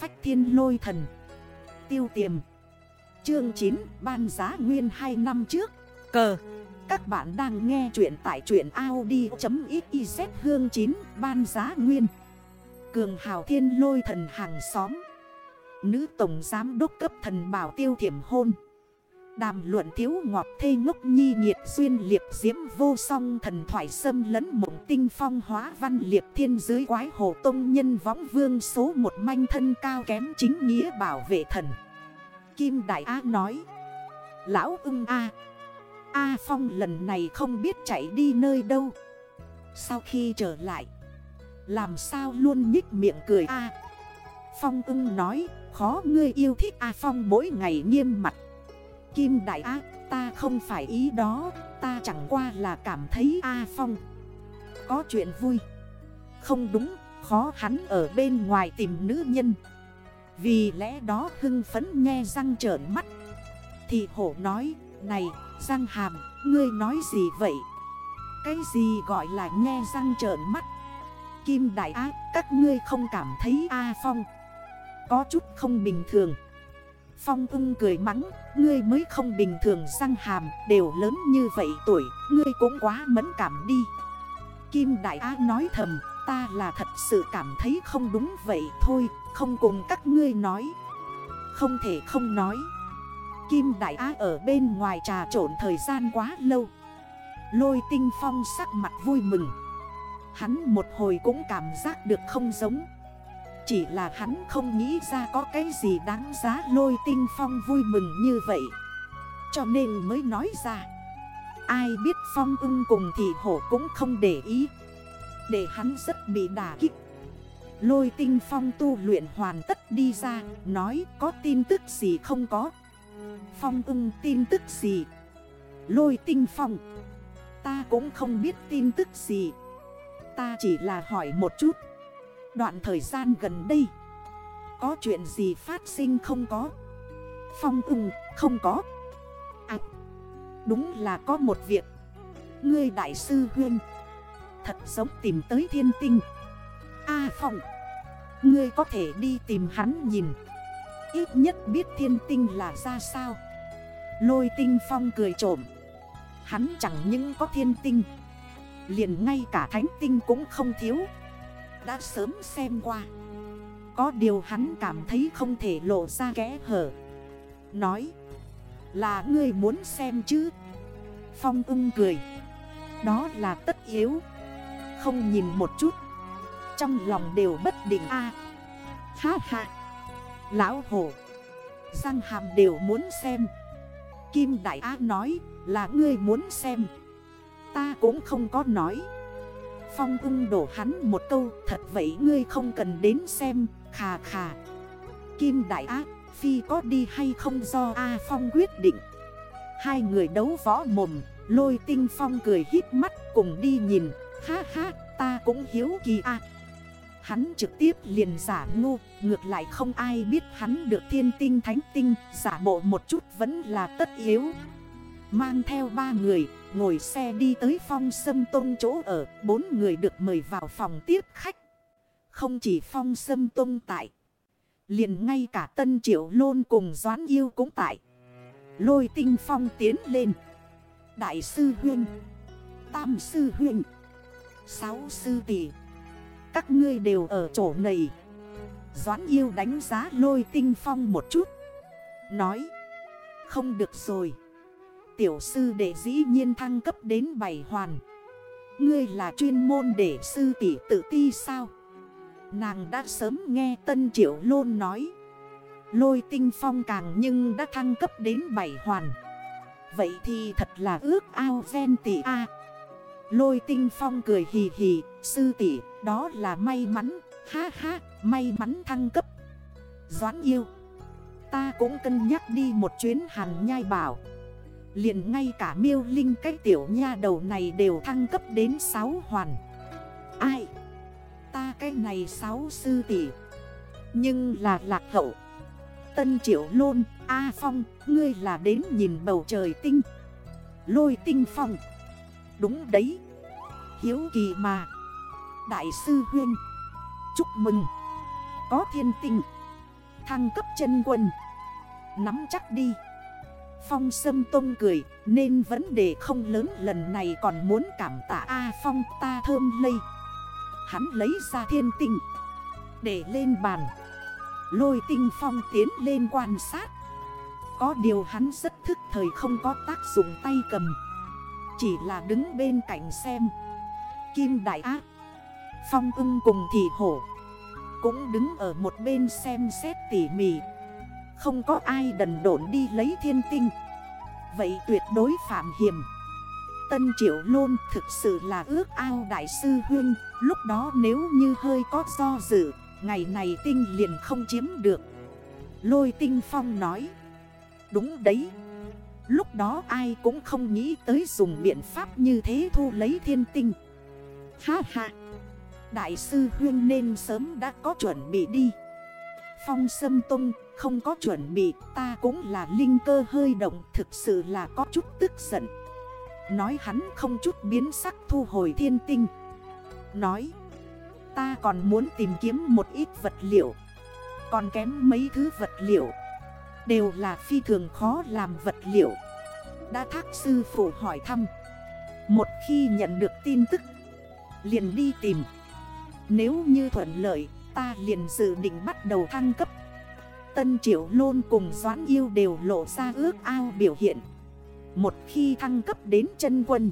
phách thiên lôi thần. Tiêu tiềm. Chương 9 ban giá nguyên 2 năm trước. Cờ. Các bạn đang nghe chuyện tại truyện Audi.xyz hương 9 ban giá nguyên. Cường hào thiên lôi thần hàng xóm. Nữ tổng giám đốc cấp thần bảo tiêu thiểm hôn. Đàm luận thiếu ngọt thê ngốc nhi nhiệt duyên liệp diễm vô song thần thoại xâm lấn mộng tinh phong hóa văn liệp thiên dưới quái hồ tông nhân võng vương số một manh thân cao kém chính nghĩa bảo vệ thần. Kim Đại Á nói, Lão ưng A A Phong lần này không biết chạy đi nơi đâu. Sau khi trở lại, Làm sao luôn nhích miệng cười A? Phong ưng nói, Khó ngươi yêu thích A Phong mỗi ngày nghiêm mặt. Kim Đại Á, ta không phải ý đó, Ta chẳng qua là cảm thấy A Phong. Có chuyện vui. Không đúng, Khó hắn ở bên ngoài tìm nữ nhân. Vì lẽ đó hưng phấn nghe răng trởn mắt. Thì hổ nói, Này, răng hàm, Ngươi nói gì vậy? Cái gì gọi là nghe răng trởn mắt? Kim Đại Á, Các ngươi không cảm thấy A Phong. Có chút không bình thường. Phong ưng cười mắng, Ngươi mới không bình thường, răng hàm Đều lớn như vậy tuổi, Ngươi cũng quá mẫn cảm đi. Kim Đại Á nói thầm, Ta là thật sự cảm thấy không đúng vậy thôi, Không cùng các ngươi nói. Không thể không nói. Kim Đại Á ở bên ngoài trà trộn thời gian quá lâu. Lôi tinh phong sắc mặt vui mừng. Hắn một hồi cũng cảm giác được không giống chỉ là hắn không nghĩ ra có cái gì đáng giá lôi tinh phong vui mừng như vậy. Cho nên mới nói ra, Ai biết phong ưng cùng thì hổ cũng không để ý. Để hắn rất bị đả kích. Lôi tinh phong tu luyện hoàn tất đi ra, Nói có tin tức gì không có? Phong ưng tin tức gì? Lôi tinh phong, Ta cũng không biết tin tức gì. Ta chỉ là hỏi một chút. Đoạn thời gian gần đây, Có chuyện gì phát sinh không có? Phong ưng không có. À Đúng là có một việc. Ngươi đại sư huyên, Thật giống tìm tới thiên tinh. A Phong, Ngươi có thể đi tìm hắn nhìn. Ít nhất biết thiên tinh là ra sao. Lôi tinh phong cười trộm. Hắn chẳng những có thiên tinh, Liền ngay cả thánh tinh cũng không thiếu đã sớm xem qua. Có điều hắn cảm thấy không thể lộ ra kẽ hở. Nói Là ngươi muốn xem chứ? Phong ưng cười. Đó là tất yếu. Không nhìn một chút. Trong lòng đều bất định a. À, Ha ha. Lão hổ. Răng hàm đều muốn xem. Kim Đại Á nói là ngươi muốn xem. Ta cũng không có nói. Phong ưng đổ hắn một câu, Thật vậy ngươi không cần đến xem, Khà khà. Kim Đại Á, Phi có đi hay không do A Phong quyết định. Hai người đấu võ mồm, Lôi tinh phong cười hít mắt cùng đi nhìn. Ha ha, ta cũng hiếu kỳ a. Hắn trực tiếp liền giả ngu, Ngược lại không ai biết hắn được thiên tinh thánh tinh, Giả bộ một chút vẫn là tất yếu. Mang theo ba người Ngồi xe đi tới phong sâm tông chỗ ở, Bốn người được mời vào phòng tiếp khách. Không chỉ phong sâm tông tại, liền ngay cả tân triệu lôn cùng doán yêu cũng tại. Lôi tinh phong tiến lên. Đại sư huynh Tam sư huynh Sáu sư tỷ, Các ngươi đều ở chỗ này. Doãn yêu đánh giá lôi tinh phong một chút, Nói, Không được rồi tiểu sư đệ dĩ nhiên thăng cấp đến bảy hoàn. Ngươi là chuyên môn để sư tỷ tự ti sao? Nàng đã sớm nghe Tân Triệu Lôn nói. Lôi tinh phong càng nhưng đã thăng cấp đến bảy hoàn. Vậy thì thật là ước ao ven tỷ A. Lôi tinh phong cười hì hì, Sư tỷ, đó là may mắn. Ha ha, may mắn thăng cấp. Doãn yêu, Ta cũng cân nhắc đi một chuyến hàn nhai bảo liền ngay cả miêu linh cái tiểu nha đầu này đều thăng cấp đến 6 hoàn. Ai? Ta cái này 6 sư tỷ. Nhưng là lạc hậu. Tân triệu lôn, A Phong, Ngươi là đến nhìn bầu trời tinh. Lôi tinh phong. Đúng đấy. Hiếu kỳ mà. Đại sư Huyên. Chúc mừng. Có thiên tinh. Thăng cấp chân quân. Nắm chắc đi. Phong Sâm Tông cười, Nên vấn đề không lớn, lần này còn muốn cảm tạ A Phong ta thơm lây. Hắn lấy ra thiên tinh, Để lên bàn. Lôi tinh phong tiến lên quan sát. Có điều hắn rất thức thời không có tác dụng tay cầm. Chỉ là đứng bên cạnh xem. Kim Đại Ác Phong ưng cùng thị hổ. Cũng đứng ở một bên xem xét tỉ mỉ. Không có ai đần độn đi lấy thiên tinh. Vậy tuyệt đối phạm hiểm. Tân Triệu Lôn thực sự là ước ao Đại sư Huyên Lúc đó nếu như hơi có do dự, Ngày này tinh liền không chiếm được. Lôi tinh phong nói, Đúng đấy. Lúc đó ai cũng không nghĩ tới dùng biện pháp như thế thu lấy thiên tinh. Ha ha. Đại sư Huyên nên sớm đã có chuẩn bị đi. Phong Sâm Tông, không có chuẩn bị, Ta cũng là linh cơ hơi động, Thực sự là có chút tức giận. Nói hắn không chút biến sắc thu hồi thiên tinh. Nói, Ta còn muốn tìm kiếm một ít vật liệu. Còn kém mấy thứ vật liệu. Đều là phi thường khó làm vật liệu. Đã thác sư phụ hỏi thăm. Một khi nhận được tin tức, Liền đi tìm. Nếu như thuận lợi Ta liền dự định bắt đầu thăng cấp. Tân Triệu Lôn cùng Doãn Yêu đều lộ ra ước ao biểu hiện. Một khi thăng cấp đến chân quân,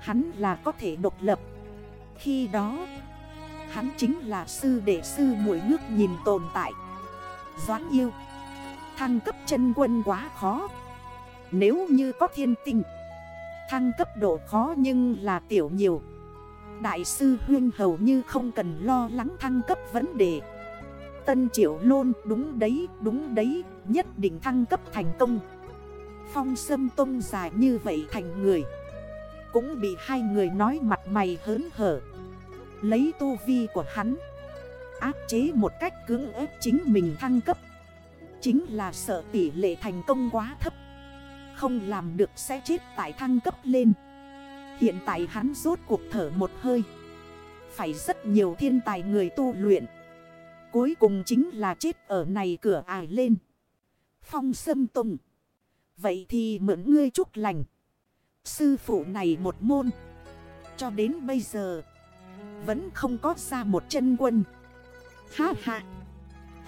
Hắn là có thể độc lập. Khi đó, Hắn chính là sư đệ sư mũi nước nhìn tồn tại. Doãn yêu, Thăng cấp chân quân quá khó. Nếu như có thiên tinh, Thăng cấp độ khó nhưng là tiểu nhiều. Đại sư Huyên hầu như không cần lo lắng thăng cấp vấn đề. Tân Triệu Lôn, đúng đấy đúng đấy, Nhất định thăng cấp thành công. Phong Sâm Tông dài như vậy thành người. Cũng bị hai người nói mặt mày hớn hở. Lấy tu vi của hắn. Áp chế một cách cưỡng ép chính mình thăng cấp. Chính là sợ tỷ lệ thành công quá thấp. Không làm được sẽ chết tại thăng cấp lên. Hiện tại hắn rốt cuộc thở một hơi. Phải rất nhiều thiên tài người tu luyện. Cuối cùng chính là chết ở này cửa ải lên. Phong sâm tùng. Vậy thì mượn ngươi chúc lành. Sư phụ này một môn. Cho đến bây giờ, vẫn không có ra một chân quân. Ha ha.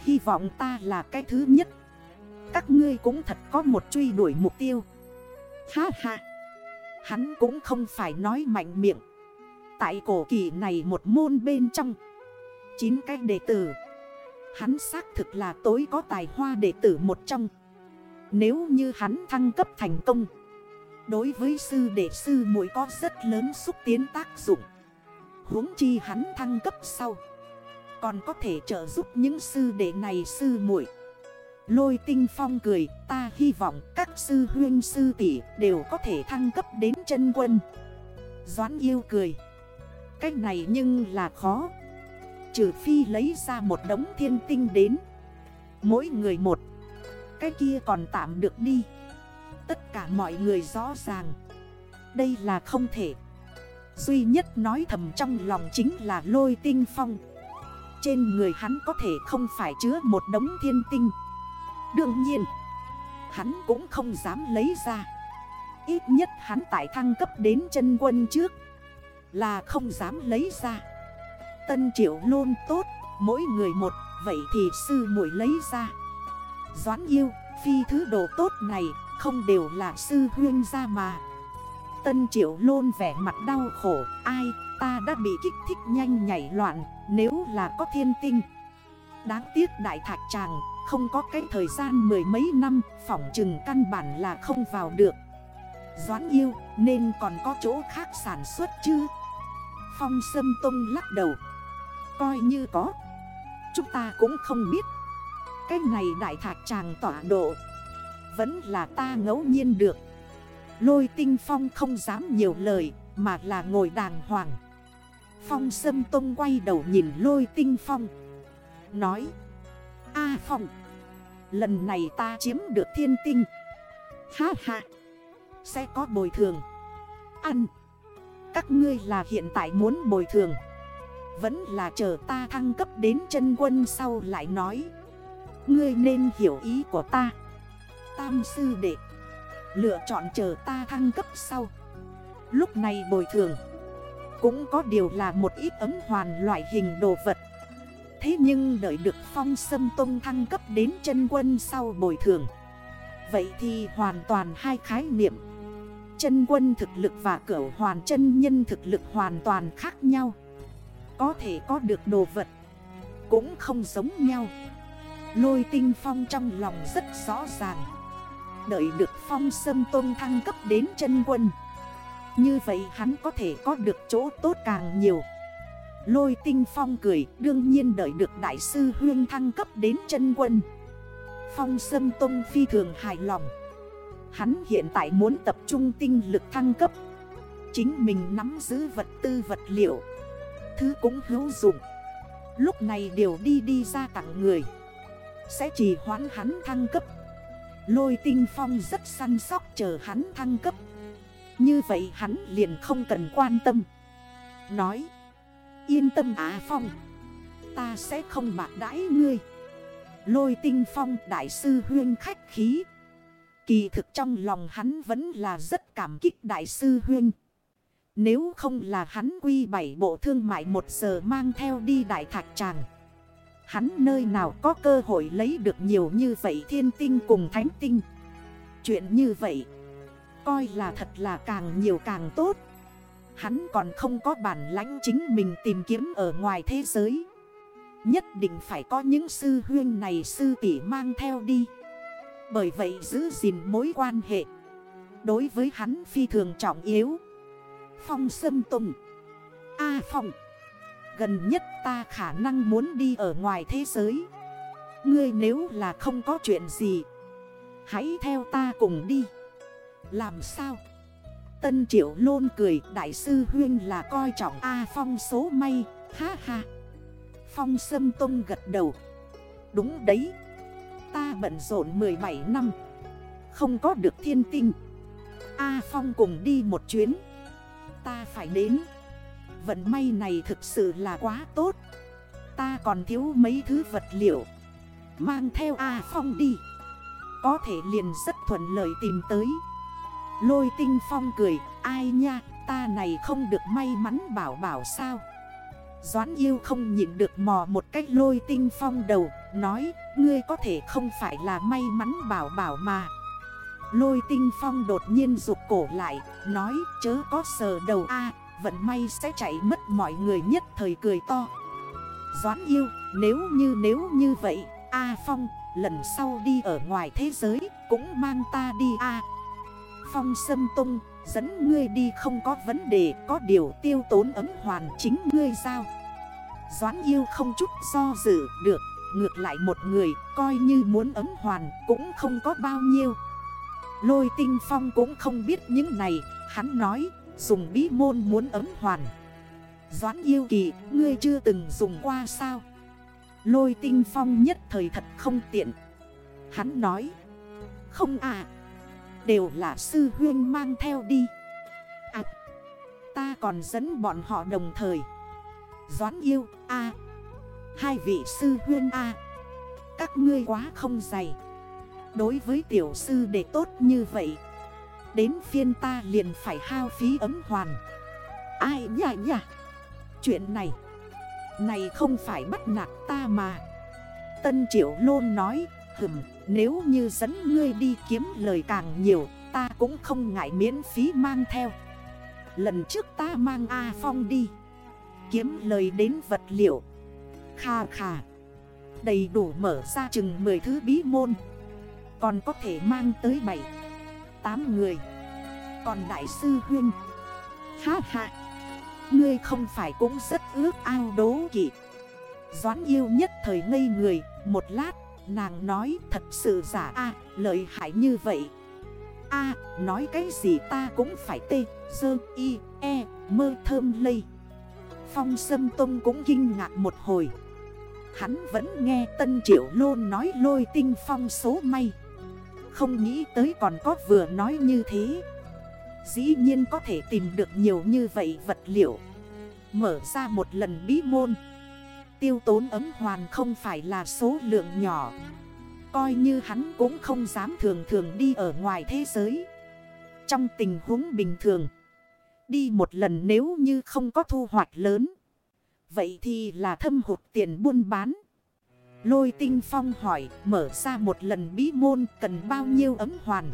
Hy vọng ta là cái thứ nhất. Các ngươi cũng thật có một truy đuổi mục tiêu. Ha ha. Hắn cũng không phải nói mạnh miệng. Tại cổ kỳ này một môn bên trong, chín cái đệ tử. Hắn xác thực là tối có tài hoa đệ tử một trong. Nếu như hắn thăng cấp thành công, Đối với sư đệ sư muội có rất lớn xúc tiến tác dụng. Huống chi hắn thăng cấp sau, Còn có thể trợ giúp những sư đệ này sư muội. Lôi tinh phong cười, Ta hy vọng các sư huyên sư tỷ đều có thể thăng cấp đến chân quân. Doãn yêu cười Cách này nhưng là khó. Trừ phi lấy ra một đống thiên tinh đến. Mỗi người một, Cái kia còn tạm được đi. Tất cả mọi người rõ ràng, Đây là không thể. Duy nhất nói thầm trong lòng chính là lôi tinh phong. Trên người hắn có thể không phải chứa một đống thiên tinh. Đương nhiên, Hắn cũng không dám lấy ra. Ít nhất hắn tại thăng cấp đến chân quân trước Là không dám lấy ra. Tân triệu luôn tốt, Mỗi người một, Vậy thì sư muội lấy ra. Doãn yêu, Phi thứ đồ tốt này Không đều là sư huyên ra mà. Tân triệu lôn vẻ mặt đau khổ, Ai, ta đã bị kích thích nhanh nhảy loạn, Nếu là có thiên tinh. Đáng tiếc đại thạch chàng không có cái thời gian mười mấy năm, Phỏng chừng căn bản là không vào được. Doãn yêu, Nên còn có chỗ khác sản xuất chứ? Phong Sâm Tông lắc đầu. Coi như có. Chúng ta cũng không biết. Cái này đại thạc tràng tỏa độ. Vẫn là ta ngẫu nhiên được. Lôi tinh phong không dám nhiều lời, Mà là ngồi đàng hoàng. Phong sâm tông quay đầu nhìn lôi tinh phong. Nói A phong. Lần này ta chiếm được thiên tinh. Ha ha. Sẽ có bồi thường. Ăn. Các ngươi là hiện tại muốn bồi thường. Vẫn là chờ ta thăng cấp đến chân quân sau lại nói. Ngươi nên hiểu ý của ta. Tam sư đệ. Lựa chọn chờ ta thăng cấp sau. Lúc này bồi thường. Cũng có điều là một ít ấm hoàn loại hình đồ vật. Thế nhưng đợi được phong sâm tông thăng cấp đến chân quân sau bồi thường. Vậy thì hoàn toàn hai khái niệm. Chân quân thực lực và cỡ hoàn chân nhân thực lực hoàn toàn khác nhau. Có thể có được đồ vật Cũng không giống nhau. Lôi tinh phong trong lòng rất rõ ràng. Đợi được phong sâm tôn thăng cấp đến chân quân, Như vậy hắn có thể có được chỗ tốt càng nhiều. Lôi tinh phong cười, đương nhiên đợi được đại sư huyên thăng cấp đến chân quân. Phong sâm tôn phi thường hài lòng. Hắn hiện tại muốn tập trung tinh lực thăng cấp. Chính mình nắm giữ vật tư vật liệu. Thứ cũng hữu dụng. Lúc này đều đi đi ra tặng người. Sẽ chỉ hoãn hắn thăng cấp. Lôi tinh phong rất săn sóc chờ hắn thăng cấp. Như vậy hắn liền không cần quan tâm. Nói Yên tâm Á Phong. Ta sẽ không bạc đãi ngươi. Lôi tinh phong, đại sư huyên khách khí. Kỳ thực trong lòng hắn vẫn là rất cảm kích đại sư huyên. Nếu không là hắn quy bảy bộ thương mại một giờ mang theo đi đại thạch tràng, Hắn nơi nào có cơ hội lấy được nhiều như vậy thiên tinh cùng thánh tinh? Chuyện như vậy, Coi là thật là càng nhiều càng tốt. Hắn còn không có bản lãnh chính mình tìm kiếm ở ngoài thế giới. Nhất định phải có những sư huyên này sư tỷ mang theo đi. Bởi vậy giữ gìn mối quan hệ. Đối với hắn phi thường trọng yếu. Phong Sâm Tùng. A Phong. Gần nhất ta khả năng muốn đi ở ngoài thế giới. Ngươi nếu là không có chuyện gì, Hãy theo ta cùng đi. Làm sao? Tân Triệu luôn cười, Đại sư Huyên là coi trọng A Phong số may. Ha ha. Phong Sâm Tông gật đầu. Đúng đấy. Ta bận rộn 17 năm. Không có được thiên tinh A Phong cùng đi một chuyến. Ta phải đến. Vận may này thực sự là quá tốt. Ta còn thiếu mấy thứ vật liệu. Mang theo A Phong đi. Có thể liền rất thuận lợi tìm tới. Lôi tinh phong cười, Ai nha, ta này không được may mắn bảo bảo sao? Doãn yêu không nhịn được mò một cách lôi tinh phong đầu, Nói, ngươi có thể không phải là may mắn bảo bảo mà. Lôi tinh phong đột nhiên rụt cổ lại, Nói, chớ có sờ đầu a, Vận may sẽ chạy mất mọi người nhất thời cười to. Doãn yêu, nếu như nếu như vậy, A Phong, lần sau đi ở ngoài thế giới cũng mang ta đi A. Phong Sâm Tung dẫn ngươi đi không có vấn đề, Có điều tiêu tốn ấm hoàn chính ngươi sao Doãn yêu không chút do dự, được, Ngược lại một người, coi như muốn ấm hoàn cũng không có bao nhiêu. Lôi tinh phong cũng không biết những này, Hắn nói, dùng bí môn muốn ấm hoàn. Doãn yêu kỳ, ngươi chưa từng dùng qua sao? Lôi tinh phong nhất thời thật không tiện. Hắn nói, Không à Đều là sư huyên mang theo đi. À Ta còn dẫn bọn họ đồng thời. Doãn yêu, a. Hai vị sư huyên, a. Các ngươi quá không dày. Đối với tiểu sư để tốt như vậy, Đến phiên ta liền phải hao phí ấm hoàn. Ai nhả nhả Chuyện này Này không phải bắt nạt ta mà. Tân Triệu Lôn nói Hừm, nếu như dẫn ngươi đi kiếm lời càng nhiều, Ta cũng không ngại miễn phí mang theo. Lần trước ta mang A Phong đi, Kiếm lời đến vật liệu. Kha kha, Đầy đủ mở ra chừng 10 thứ bí môn. Còn có thể mang tới 7 8 người. Còn đại sư huyên, Ha ha, Ngươi không phải cũng rất ước ao đố kỵ. Doán yêu nhất thời ngây người, Một lát nàng nói, thật sự giả a, lợi hại như vậy. A, nói cái gì ta cũng phải tê, Dơ, y e mơ, thơm lây. Phong Sâm Tông cũng kinh ngạc một hồi. Hắn vẫn nghe Tân Triệu Lôn nói lôi tinh phong số may. Không nghĩ tới còn có vừa nói như thế. Dĩ nhiên có thể tìm được nhiều như vậy vật liệu. Mở ra một lần bí môn. Tiêu tốn ấm hoàn không phải là số lượng nhỏ. Coi như hắn cũng không dám thường thường đi ở ngoài thế giới. Trong tình huống bình thường, Đi một lần nếu như không có thu hoạch lớn, Vậy thì là thâm hụt tiền buôn bán. Lôi tinh phong hỏi, mở ra một lần bí môn cần bao nhiêu ấm hoàn?